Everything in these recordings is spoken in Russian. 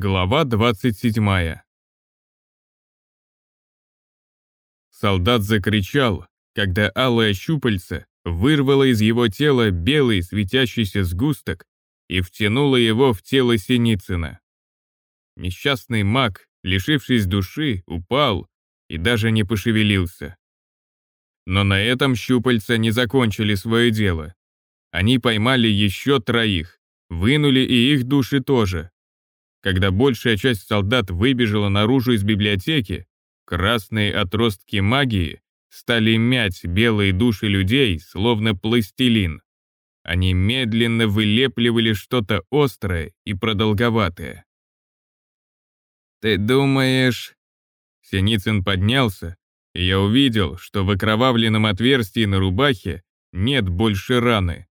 Глава 27 Солдат закричал, когда алая щупальца вырвала из его тела белый светящийся сгусток и втянула его в тело Синицына. Несчастный маг, лишившись души, упал и даже не пошевелился. Но на этом щупальца не закончили свое дело. Они поймали еще троих, вынули и их души тоже. Когда большая часть солдат выбежала наружу из библиотеки, красные отростки магии стали мять белые души людей, словно пластилин. Они медленно вылепливали что-то острое и продолговатое. «Ты думаешь...» Синицын поднялся, и я увидел, что в окровавленном отверстии на рубахе нет больше раны.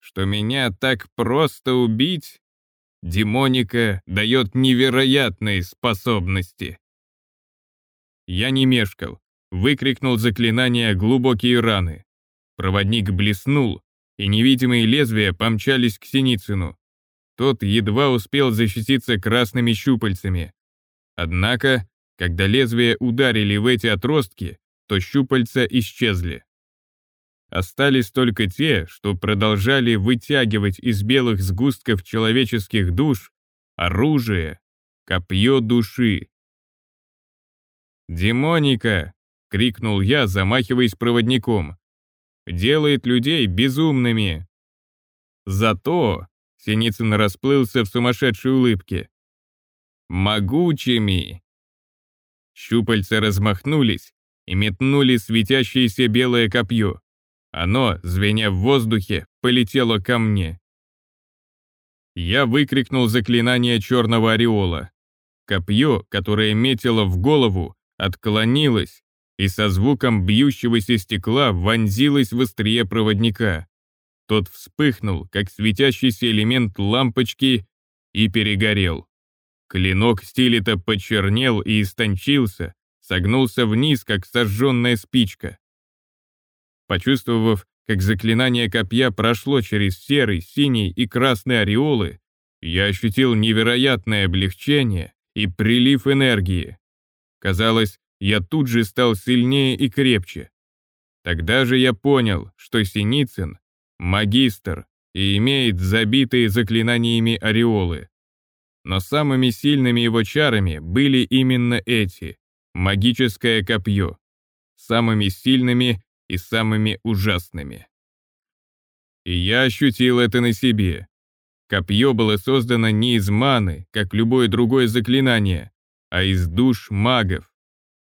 Что меня так просто убить? Демоника дает невероятные способности. Я не мешкал, выкрикнул заклинание «Глубокие раны». Проводник блеснул, и невидимые лезвия помчались к Синицыну. Тот едва успел защититься красными щупальцами. Однако, когда лезвия ударили в эти отростки, то щупальца исчезли. Остались только те, что продолжали вытягивать из белых сгустков человеческих душ оружие, копье души. «Демоника!» — крикнул я, замахиваясь проводником. «Делает людей безумными!» Зато Синицын расплылся в сумасшедшей улыбке. «Могучими!» Щупальца размахнулись и метнули светящееся белое копье. Оно, звеня в воздухе, полетело ко мне. Я выкрикнул заклинание черного ореола. Копье, которое метило в голову, отклонилось и со звуком бьющегося стекла вонзилось в острие проводника. Тот вспыхнул, как светящийся элемент лампочки, и перегорел. Клинок стилета почернел и истончился, согнулся вниз, как сожженная спичка. Почувствовав, как заклинание копья прошло через серый, синий и красный ореолы, я ощутил невероятное облегчение и прилив энергии. Казалось, я тут же стал сильнее и крепче. Тогда же я понял, что Синицын — магистр и имеет забитые заклинаниями ореолы. Но самыми сильными его чарами были именно эти — магическое копье. Самыми сильными и самыми ужасными. И я ощутил это на себе. Копье было создано не из маны, как любое другое заклинание, а из душ магов.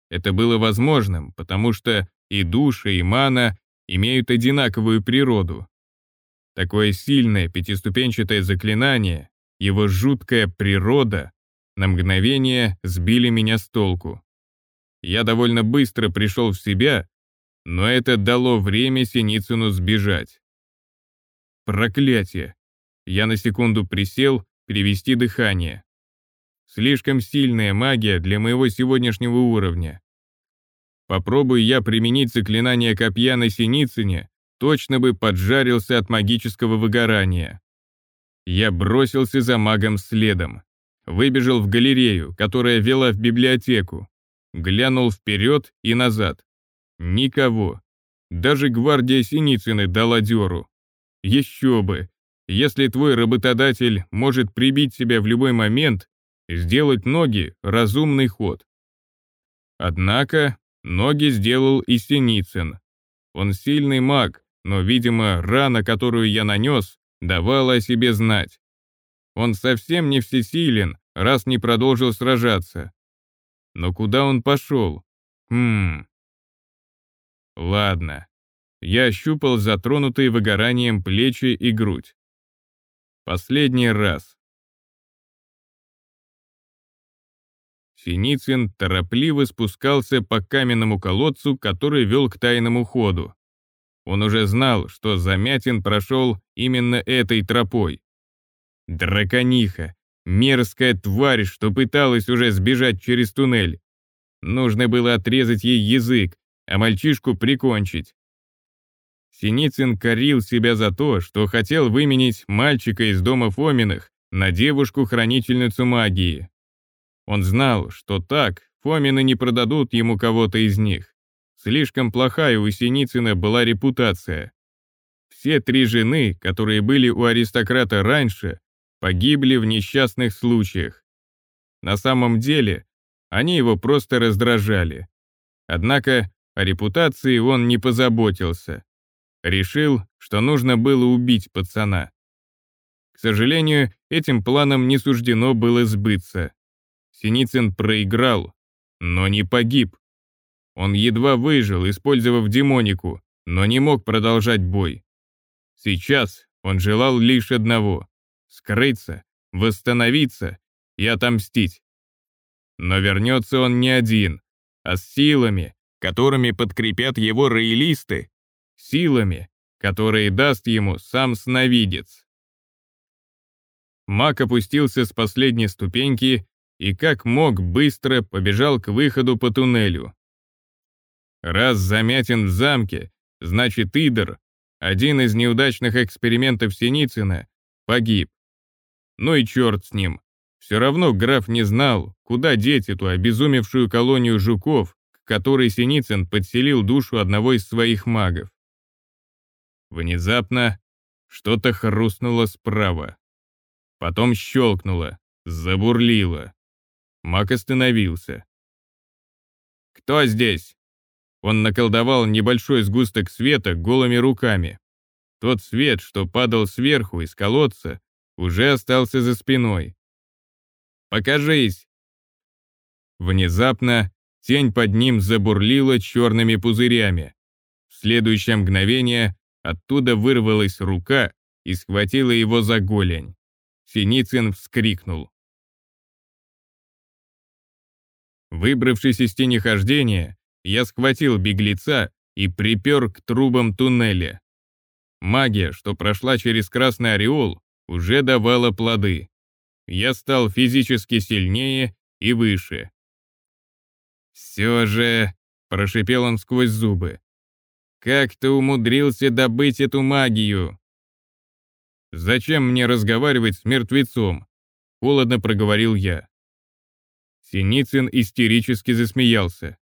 Это было возможным, потому что и душа, и мана имеют одинаковую природу. Такое сильное пятиступенчатое заклинание, его жуткая природа, на мгновение сбили меня с толку. Я довольно быстро пришел в себя но это дало время Синицыну сбежать. Проклятие! Я на секунду присел, перевести дыхание. Слишком сильная магия для моего сегодняшнего уровня. Попробуй я применить заклинание копья на Синицыне, точно бы поджарился от магического выгорания. Я бросился за магом следом. Выбежал в галерею, которая вела в библиотеку. Глянул вперед и назад. Никого. Даже гвардия Синицыны дала дёру. Еще бы. Если твой работодатель может прибить себя в любой момент, сделать ноги — разумный ход. Однако ноги сделал и Синицын. Он сильный маг, но, видимо, рана, которую я нанес, давала о себе знать. Он совсем не всесилен, раз не продолжил сражаться. Но куда он пошел? Хм... Ладно. Я ощупал затронутые выгоранием плечи и грудь. Последний раз. Синицын торопливо спускался по каменному колодцу, который вел к тайному ходу. Он уже знал, что Замятин прошел именно этой тропой. Дракониха, мерзкая тварь, что пыталась уже сбежать через туннель. Нужно было отрезать ей язык, а мальчишку прикончить. Синицын корил себя за то, что хотел выменить мальчика из дома Фоминых на девушку-хранительницу магии. Он знал, что так Фомины не продадут ему кого-то из них. Слишком плохая у Синицына была репутация. Все три жены, которые были у аристократа раньше, погибли в несчастных случаях. На самом деле, они его просто раздражали. Однако о репутации он не позаботился. Решил, что нужно было убить пацана. К сожалению, этим планом не суждено было сбыться. Синицын проиграл, но не погиб. Он едва выжил, использовав демонику, но не мог продолжать бой. Сейчас он желал лишь одного — скрыться, восстановиться и отомстить. Но вернется он не один, а с силами, которыми подкрепят его роялисты, силами, которые даст ему сам сновидец. Маг опустился с последней ступеньки и как мог быстро побежал к выходу по туннелю. Раз замятен в замке, значит Идор, один из неудачных экспериментов Синицына, погиб. Ну и черт с ним. Все равно граф не знал, куда деть эту обезумевшую колонию жуков, к которой Синицын подселил душу одного из своих магов. Внезапно что-то хрустнуло справа. Потом щелкнуло, забурлило. Маг остановился. «Кто здесь?» Он наколдовал небольшой сгусток света голыми руками. Тот свет, что падал сверху из колодца, уже остался за спиной. «Покажись!» Внезапно тень под ним забурлила черными пузырями. В следующее мгновение оттуда вырвалась рука и схватила его за голень. Синицын вскрикнул. Выбравшись из тени хождения, я схватил беглеца и припер к трубам туннеля. Магия, что прошла через красный ореол, уже давала плоды. Я стал физически сильнее и выше. «Все же», — прошипел он сквозь зубы, — «как ты умудрился добыть эту магию?» «Зачем мне разговаривать с мертвецом?» — холодно проговорил я. Синицын истерически засмеялся.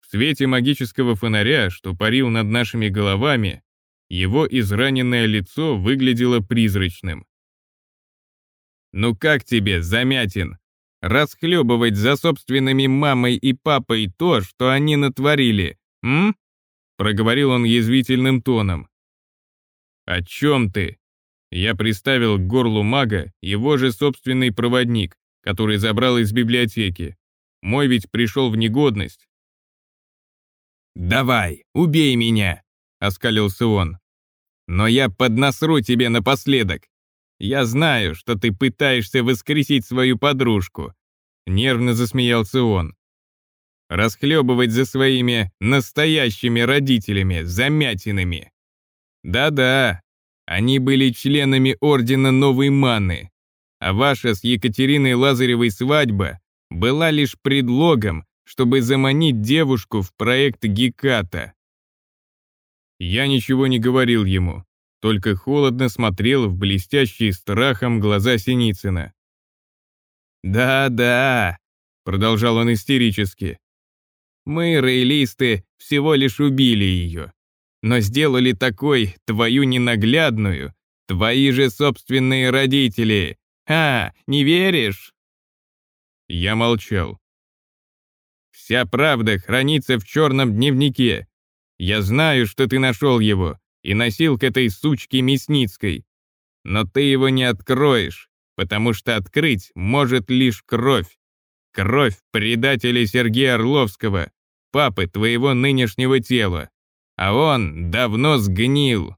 В свете магического фонаря, что парил над нашими головами, его израненное лицо выглядело призрачным. «Ну как тебе, Замятин? Расхлебывать за собственными мамой и папой то, что они натворили, м?» Проговорил он язвительным тоном. «О чем ты?» Я приставил к горлу мага его же собственный проводник, который забрал из библиотеки. Мой ведь пришел в негодность. «Давай, убей меня!» — оскалился он. «Но я поднасру тебе напоследок. Я знаю, что ты пытаешься воскресить свою подружку». Нервно засмеялся он. «Расхлебывать за своими настоящими родителями, замятинами. Да-да, они были членами Ордена Новой Маны, а ваша с Екатериной Лазаревой свадьба была лишь предлогом, чтобы заманить девушку в проект Геката. Я ничего не говорил ему, только холодно смотрел в блестящие страхом глаза Синицына. «Да-да», — продолжал он истерически, — «мы, рейлисты, всего лишь убили ее, но сделали такой твою ненаглядную, твои же собственные родители, «А, не веришь?» Я молчал. «Вся правда хранится в черном дневнике. Я знаю, что ты нашел его и носил к этой сучке Мясницкой. Но ты его не откроешь, потому что открыть может лишь кровь. Кровь предателя Сергея Орловского, папы твоего нынешнего тела. А он давно сгнил».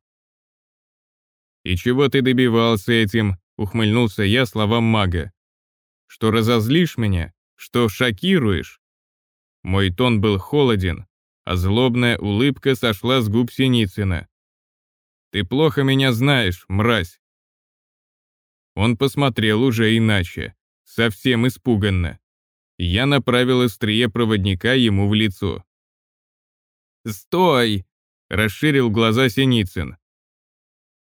«И чего ты добивался этим?» ухмыльнулся я словам мага. Что разозлишь меня? Что шокируешь? Мой тон был холоден, а злобная улыбка сошла с губ Синицына. Ты плохо меня знаешь, мразь. Он посмотрел уже иначе, совсем испуганно. Я направил острие проводника ему в лицо. «Стой!» — расширил глаза Синицын.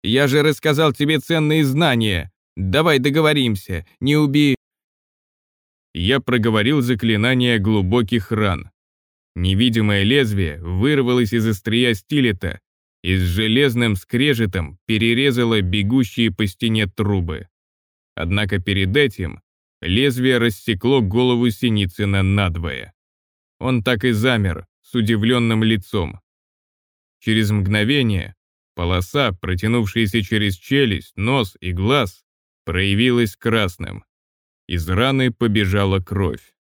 «Я же рассказал тебе ценные знания, Давай договоримся, не уби...» Я проговорил заклинание глубоких ран. Невидимое лезвие вырвалось из острия стилета и с железным скрежетом перерезало бегущие по стене трубы. Однако перед этим лезвие рассекло голову Синицына надвое. Он так и замер, с удивленным лицом. Через мгновение полоса, протянувшаяся через челюсть, нос и глаз, проявилась красным. Из раны побежала кровь.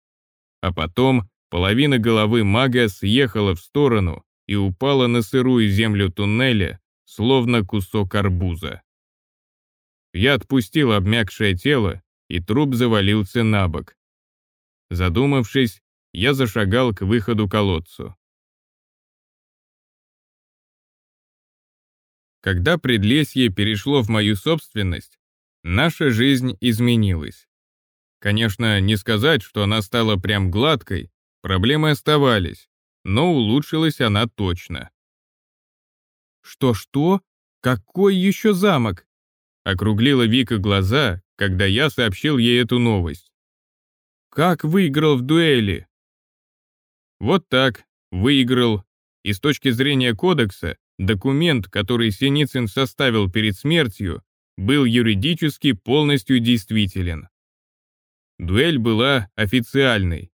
А потом половина головы мага съехала в сторону и упала на сырую землю туннеля, словно кусок арбуза. Я отпустил обмякшее тело, и труп завалился на бок. Задумавшись, я зашагал к выходу колодцу. Когда Предлесье перешло в мою собственность, наша жизнь изменилась. Конечно, не сказать, что она стала прям гладкой, проблемы оставались, но улучшилась она точно. «Что-что? Какой еще замок?» Округлила Вика глаза, когда я сообщил ей эту новость. «Как выиграл в дуэли?» Вот так, выиграл. И с точки зрения кодекса, документ, который Синицын составил перед смертью, был юридически полностью действителен. Дуэль была официальной.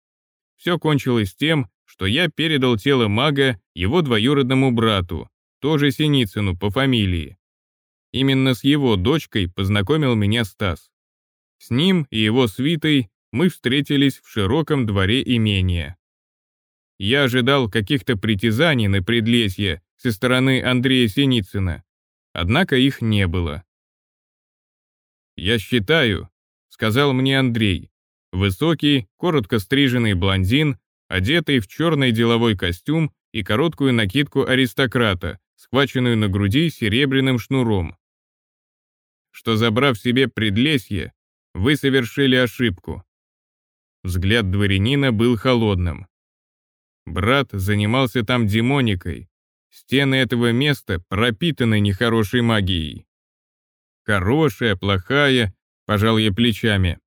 Все кончилось тем, что я передал тело мага его двоюродному брату, тоже Синицыну по фамилии. Именно с его дочкой познакомил меня Стас. С ним и его свитой мы встретились в широком дворе имения. Я ожидал каких-то притязаний на предлесье со стороны Андрея Синицына, однако их не было. «Я считаю», — сказал мне Андрей, высокий, коротко стриженный блондин, одетый в черный деловой костюм и короткую накидку аристократа, схваченную на груди серебряным шнуром что, забрав себе предлесье, вы совершили ошибку. Взгляд дворянина был холодным. Брат занимался там демоникой. Стены этого места пропитаны нехорошей магией. Хорошая, плохая, пожал я плечами.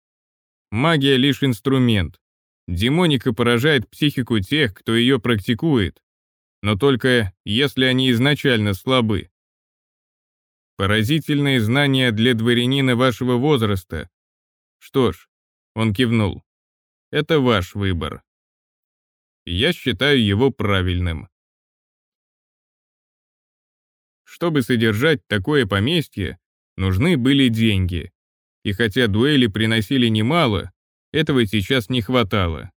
Магия лишь инструмент. Демоника поражает психику тех, кто ее практикует. Но только если они изначально слабы. Поразительные знания для дворянина вашего возраста. Что ж, он кивнул. Это ваш выбор. Я считаю его правильным. Чтобы содержать такое поместье, нужны были деньги. И хотя дуэли приносили немало, этого сейчас не хватало.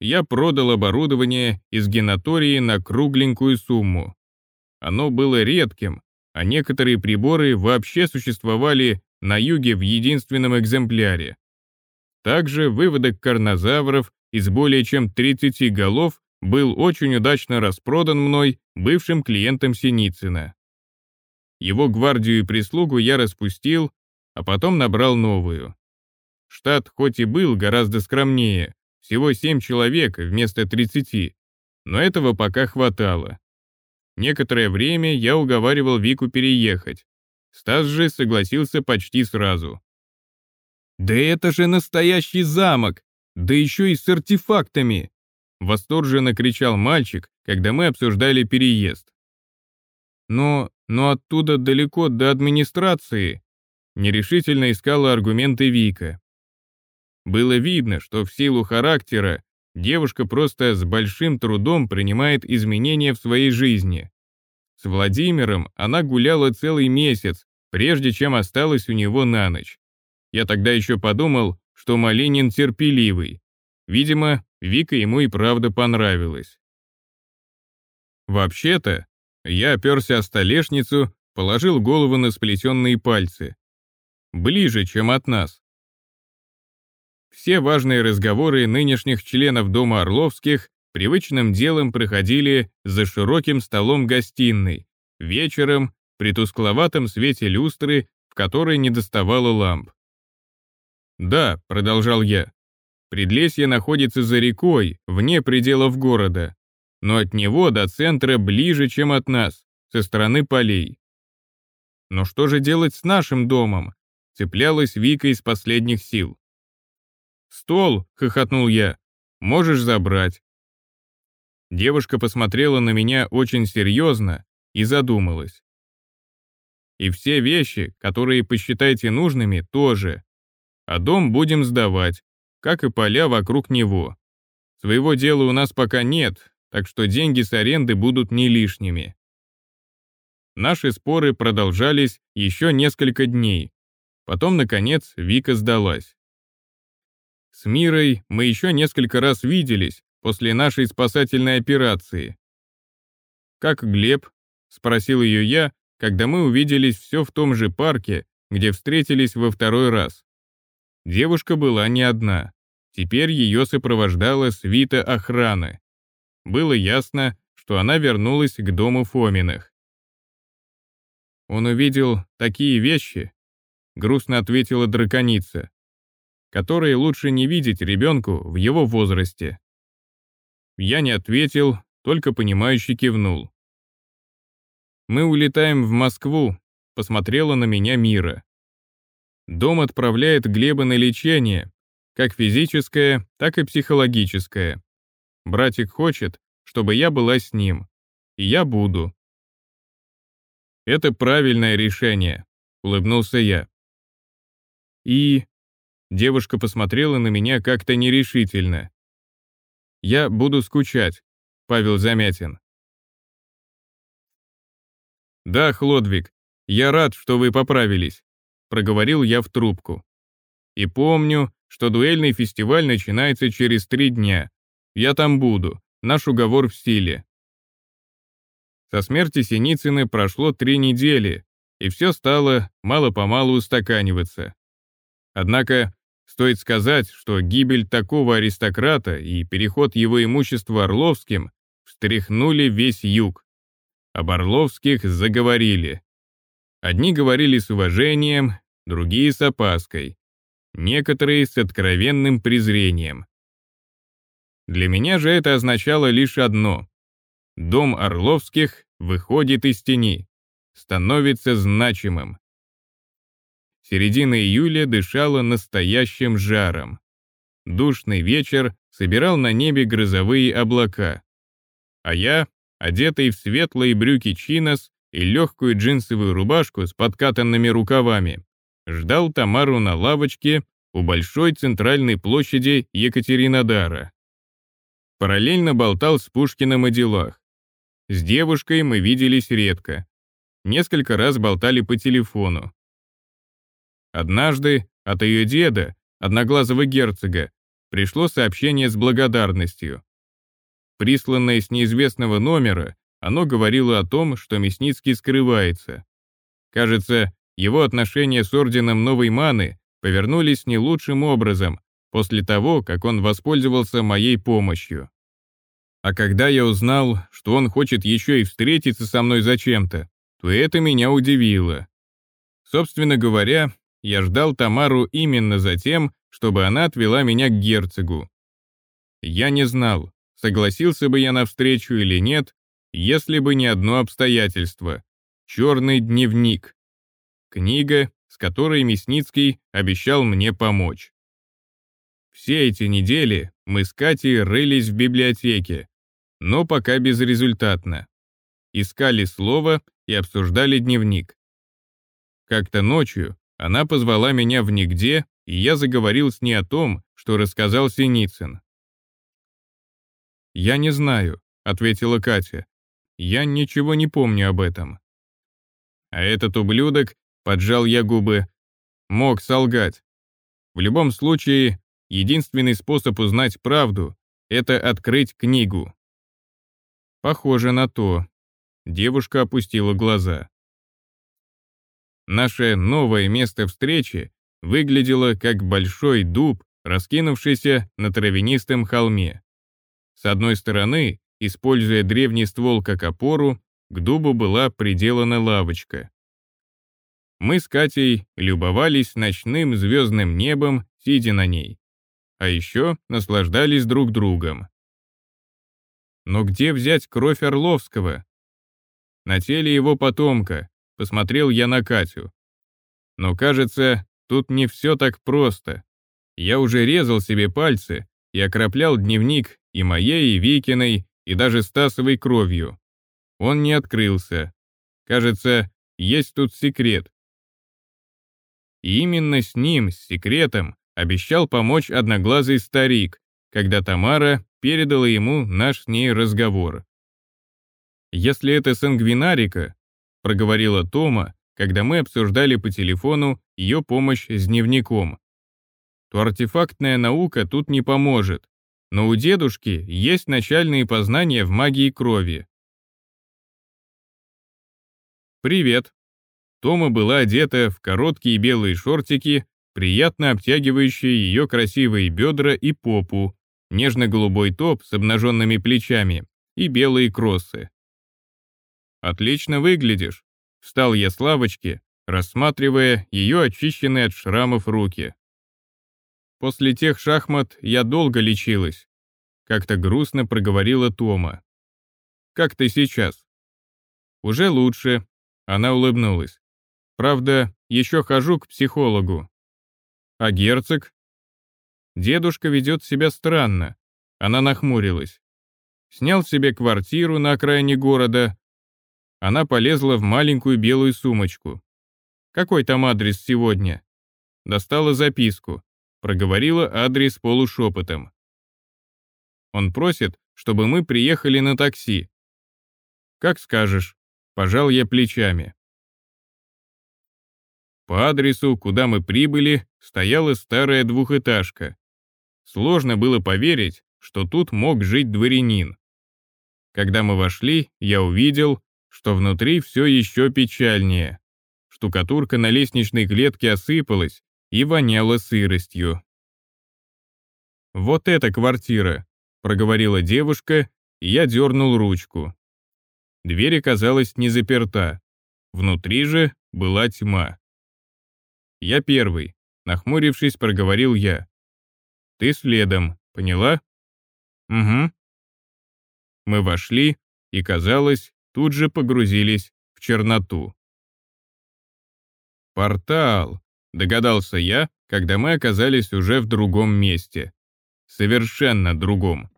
Я продал оборудование из генатории на кругленькую сумму. Оно было редким, а некоторые приборы вообще существовали на юге в единственном экземпляре. Также выводок карнозавров из более чем 30 голов был очень удачно распродан мной бывшим клиентом Синицына. Его гвардию и прислугу я распустил, а потом набрал новую. Штат хоть и был гораздо скромнее, всего 7 человек вместо 30, но этого пока хватало. Некоторое время я уговаривал Вику переехать. Стас же согласился почти сразу. «Да это же настоящий замок! Да еще и с артефактами!» Восторженно кричал мальчик, когда мы обсуждали переезд. «Но, но оттуда далеко до администрации», нерешительно искала аргументы Вика. Было видно, что в силу характера девушка просто с большим трудом принимает изменения в своей жизни. С Владимиром она гуляла целый месяц, прежде чем осталась у него на ночь. Я тогда еще подумал, что Малинин терпеливый. Видимо, Вика ему и правда понравилась. Вообще-то, я оперся о столешницу, положил голову на сплетенные пальцы. Ближе, чем от нас. Все важные разговоры нынешних членов Дома Орловских привычным делом проходили за широким столом гостиной, вечером при тускловатом свете люстры, в которой не доставало ламп. «Да», — продолжал я, — «Предлесье находится за рекой, вне пределов города, но от него до центра ближе, чем от нас, со стороны полей. Но что же делать с нашим домом? цеплялась Вика из последних сил. «Стол!» — хохотнул я. «Можешь забрать». Девушка посмотрела на меня очень серьезно и задумалась. «И все вещи, которые посчитаете нужными, тоже. А дом будем сдавать, как и поля вокруг него. Своего дела у нас пока нет, так что деньги с аренды будут не лишними». Наши споры продолжались еще несколько дней. Потом, наконец, Вика сдалась. С Мирой мы еще несколько раз виделись после нашей спасательной операции. «Как Глеб?» — спросил ее я, когда мы увиделись все в том же парке, где встретились во второй раз. Девушка была не одна. Теперь ее сопровождала свита охраны. Было ясно, что она вернулась к дому Фоминых. Он увидел такие вещи, грустно ответила драконица, которые лучше не видеть ребенку в его возрасте. Я не ответил, только понимающе кивнул. «Мы улетаем в Москву», — посмотрела на меня Мира. Дом отправляет Глеба на лечение, как физическое, так и психологическое. Братик хочет, чтобы я была с ним. И я буду. «Это правильное решение», — улыбнулся я. «И...» Девушка посмотрела на меня как-то нерешительно. «Я буду скучать», — Павел Замятин. «Да, Хлодвиг, я рад, что вы поправились», — проговорил я в трубку. «И помню, что дуэльный фестиваль начинается через три дня. Я там буду, наш уговор в силе. Со смерти Синицыны прошло три недели, и все стало мало-помалу устаканиваться. Однако, стоит сказать, что гибель такого аристократа и переход его имущества Орловским встряхнули весь юг. Об Орловских заговорили. Одни говорили с уважением, другие с опаской, некоторые с откровенным презрением. Для меня же это означало лишь одно Дом Орловских выходит из тени, становится значимым. Середина июля дышала настоящим жаром. Душный вечер собирал на небе грозовые облака. А я, одетый в светлые брюки чинос и легкую джинсовую рубашку с подкатанными рукавами, ждал Тамару на лавочке у большой центральной площади Екатеринодара. Параллельно болтал с Пушкиным о делах. С девушкой мы виделись редко. Несколько раз болтали по телефону. Однажды от ее деда, одноглазого герцога, пришло сообщение с благодарностью. Присланное с неизвестного номера, оно говорило о том, что Мясницкий скрывается. Кажется, его отношения с орденом Новой Маны повернулись не лучшим образом после того, как он воспользовался моей помощью. А когда я узнал, что он хочет еще и встретиться со мной зачем-то, то это меня удивило. Собственно говоря, я ждал Тамару именно за тем, чтобы она отвела меня к герцогу. Я не знал, согласился бы я на встречу или нет, если бы не одно обстоятельство — черный дневник. Книга, с которой Мясницкий обещал мне помочь. Все эти недели мы с Катей рылись в библиотеке, но пока безрезультатно. Искали слово и обсуждали дневник. Как-то ночью она позвала меня в нигде, и я заговорил с ней о том, что рассказал Синицын. «Я не знаю», — ответила Катя. «Я ничего не помню об этом». А этот ублюдок, поджал я губы, мог солгать. В любом случае, единственный способ узнать правду — это открыть книгу. Похоже на то. Девушка опустила глаза. Наше новое место встречи выглядело как большой дуб, раскинувшийся на травянистом холме. С одной стороны, используя древний ствол как опору, к дубу была приделана лавочка. Мы с Катей любовались ночным звездным небом, сидя на ней. А еще наслаждались друг другом. Но где взять кровь Орловского? На теле его потомка, посмотрел я на Катю. Но кажется, тут не все так просто. Я уже резал себе пальцы и окроплял дневник и моей, и Викиной, и даже Стасовой кровью. Он не открылся. Кажется, есть тут секрет. И именно с ним, с секретом, обещал помочь одноглазый старик, когда Тамара передала ему наш с ней разговор. «Если это сангвинарика», — проговорила Тома, когда мы обсуждали по телефону ее помощь с дневником, то артефактная наука тут не поможет, но у дедушки есть начальные познания в магии крови. «Привет». Тома была одета в короткие белые шортики, приятно обтягивающие ее красивые бедра и попу, нежно-голубой топ с обнаженными плечами и белые кроссы. «Отлично выглядишь», — встал я с лавочки, рассматривая ее очищенные от шрамов руки. После тех шахмат я долго лечилась. Как-то грустно проговорила Тома. «Как ты сейчас?» «Уже лучше», — она улыбнулась. «Правда, еще хожу к психологу». «А герцог?» Дедушка ведет себя странно. Она нахмурилась. Снял себе квартиру на окраине города. Она полезла в маленькую белую сумочку. «Какой там адрес сегодня?» Достала записку. Проговорила адрес полушепотом. Он просит, чтобы мы приехали на такси. «Как скажешь», — пожал я плечами. По адресу, куда мы прибыли, стояла старая двухэтажка. Сложно было поверить, что тут мог жить дворянин. Когда мы вошли, я увидел, что внутри все еще печальнее. Штукатурка на лестничной клетке осыпалась и воняла сыростью. «Вот эта квартира», — проговорила девушка, и я дернул ручку. Дверь оказалась не заперта. Внутри же была тьма. «Я первый», — нахмурившись, проговорил я. Ты следом, поняла? Угу. Мы вошли и, казалось, тут же погрузились в черноту. «Портал», — догадался я, когда мы оказались уже в другом месте. Совершенно другом.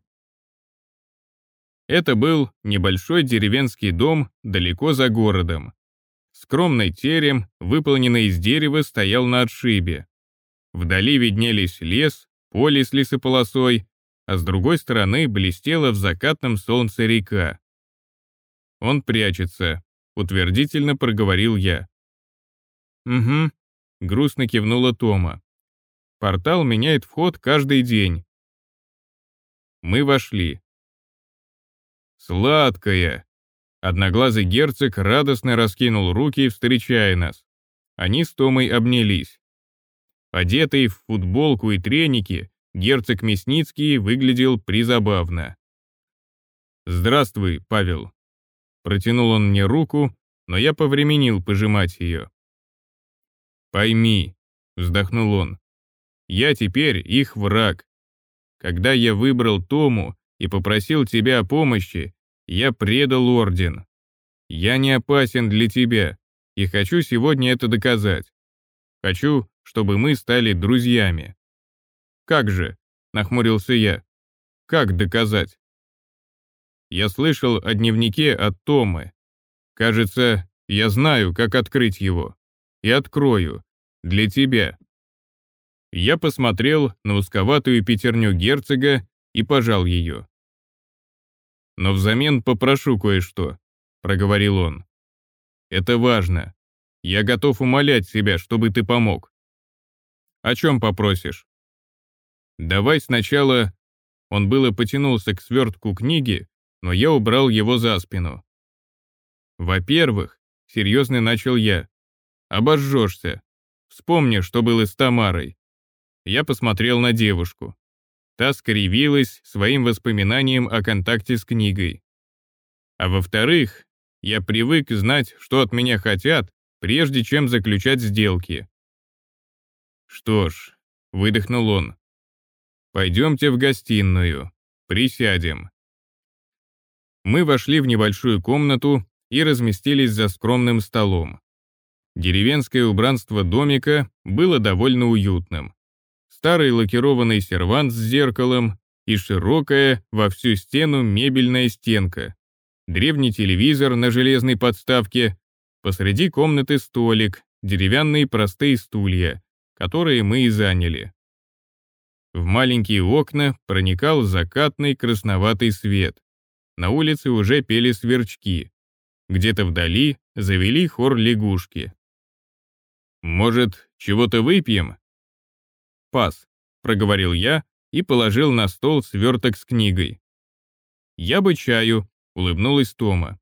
Это был небольшой деревенский дом далеко за городом. Скромный терем, выполненный из дерева, стоял на отшибе. Вдали виднелись лес, поле с лесополосой, а с другой стороны блестела в закатном солнце река. «Он прячется», — утвердительно проговорил я. «Угу», — грустно кивнула Тома. «Портал меняет вход каждый день». Мы вошли. «Сладкая!» Одноглазый герцог радостно раскинул руки, встречая нас. Они с Томой обнялись. Одетый в футболку и треники, герцог Мясницкий выглядел призабавно. «Здравствуй, Павел». Протянул он мне руку, но я повременил пожимать ее. «Пойми», — вздохнул он, — «я теперь их враг. Когда я выбрал Тому и попросил тебя о помощи, я предал орден. Я не опасен для тебя, и хочу сегодня это доказать. Хочу, чтобы мы стали друзьями. Как же, нахмурился я. Как доказать? Я слышал о дневнике от Томы. Кажется, я знаю, как открыть его. И открою. Для тебя. Я посмотрел на узковатую пятерню герцога и пожал ее. «Но взамен попрошу кое-что», — проговорил он. «Это важно. Я готов умолять себя, чтобы ты помог. О чем попросишь? Давай сначала... Он было потянулся к свертку книги, но я убрал его за спину. Во-первых, серьезно начал я, обожжешься. Вспомни, что было с Тамарой. Я посмотрел на девушку. Та скривилась своим воспоминанием о контакте с книгой. А во-вторых, я привык знать, что от меня хотят, прежде чем заключать сделки. «Что ж», — выдохнул он, — «пойдемте в гостиную, присядем». Мы вошли в небольшую комнату и разместились за скромным столом. Деревенское убранство домика было довольно уютным. Старый лакированный сервант с зеркалом и широкая во всю стену мебельная стенка. Древний телевизор на железной подставке, посреди комнаты столик, деревянные простые стулья, которые мы и заняли. В маленькие окна проникал закатный красноватый свет. На улице уже пели сверчки. Где-то вдали завели хор лягушки. «Может, чего-то выпьем?» «Пас», — проговорил я и положил на стол сверток с книгой. «Я бы чаю», — улыбнулась Тома.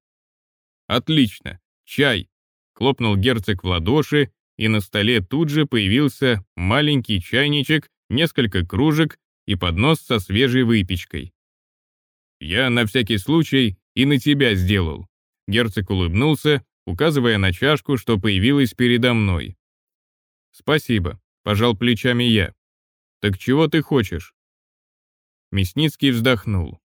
«Отлично, чай», — хлопнул герцог в ладоши, и на столе тут же появился маленький чайничек несколько кружек и поднос со свежей выпечкой. «Я на всякий случай и на тебя сделал», — герцог улыбнулся, указывая на чашку, что появилась передо мной. «Спасибо», — пожал плечами я. «Так чего ты хочешь?» Мясницкий вздохнул.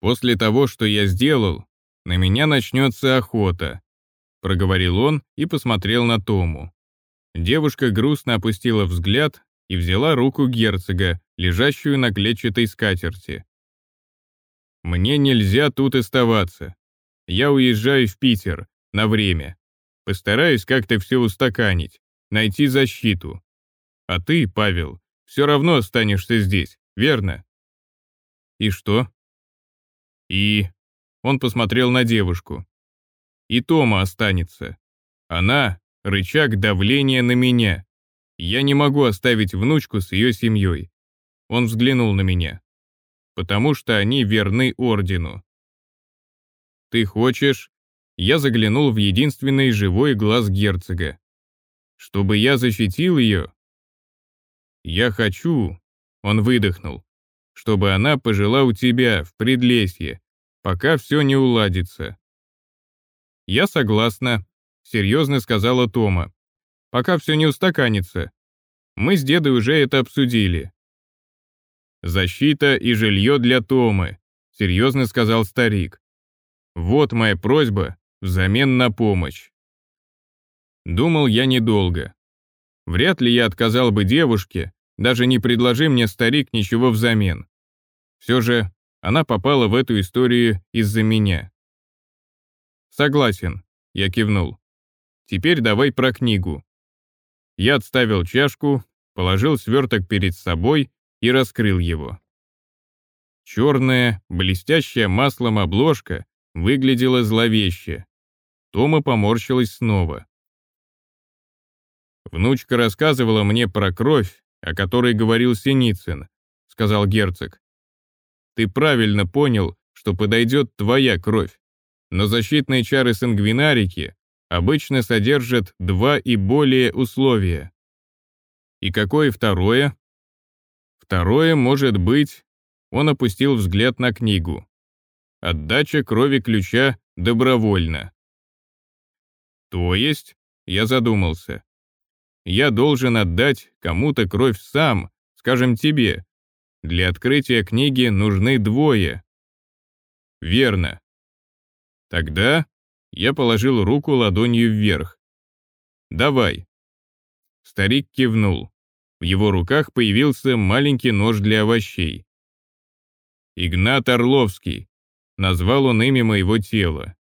«После того, что я сделал, на меня начнется охота», — проговорил он и посмотрел на Тому. Девушка грустно опустила взгляд и взяла руку герцога, лежащую на клетчатой скатерти. «Мне нельзя тут оставаться. Я уезжаю в Питер, на время. Постараюсь как-то все устаканить, найти защиту. А ты, Павел, все равно останешься здесь, верно?» «И что?» «И...» Он посмотрел на девушку. «И Тома останется. Она рычаг давления на меня. Я не могу оставить внучку с ее семьей. Он взглянул на меня. Потому что они верны ордену. Ты хочешь? Я заглянул в единственный живой глаз герцога. Чтобы я защитил ее? Я хочу, он выдохнул, чтобы она пожила у тебя в предлесье, пока все не уладится. Я согласна, серьезно сказала Тома. «Пока все не устаканится. Мы с дедой уже это обсудили». «Защита и жилье для Томы», — серьезно сказал старик. «Вот моя просьба взамен на помощь». Думал я недолго. Вряд ли я отказал бы девушке, даже не предложи мне старик ничего взамен. Все же она попала в эту историю из-за меня. «Согласен», — я кивнул. Теперь давай про книгу. Я отставил чашку, положил сверток перед собой и раскрыл его. Черная, блестящая маслом обложка выглядела зловеще. Тома поморщилась снова. «Внучка рассказывала мне про кровь, о которой говорил Синицын», — сказал герцог. «Ты правильно понял, что подойдет твоя кровь, но защитные чары сангвинарики обычно содержат два и более условия. И какое второе? Второе может быть... Он опустил взгляд на книгу. Отдача крови ключа добровольно. То есть, я задумался. Я должен отдать кому-то кровь сам, скажем тебе. Для открытия книги нужны двое. Верно. Тогда я положил руку ладонью вверх. «Давай». Старик кивнул. В его руках появился маленький нож для овощей. «Игнат Орловский», — назвал он имя моего тела.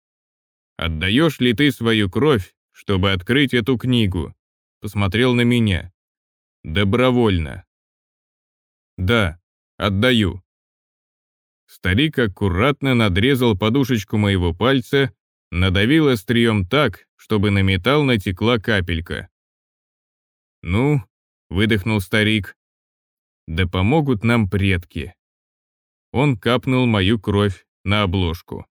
«Отдаешь ли ты свою кровь, чтобы открыть эту книгу?» Посмотрел на меня. «Добровольно». «Да, отдаю». Старик аккуратно надрезал подушечку моего пальца Надавил острием так, чтобы на металл натекла капелька. «Ну», — выдохнул старик, — «да помогут нам предки». Он капнул мою кровь на обложку.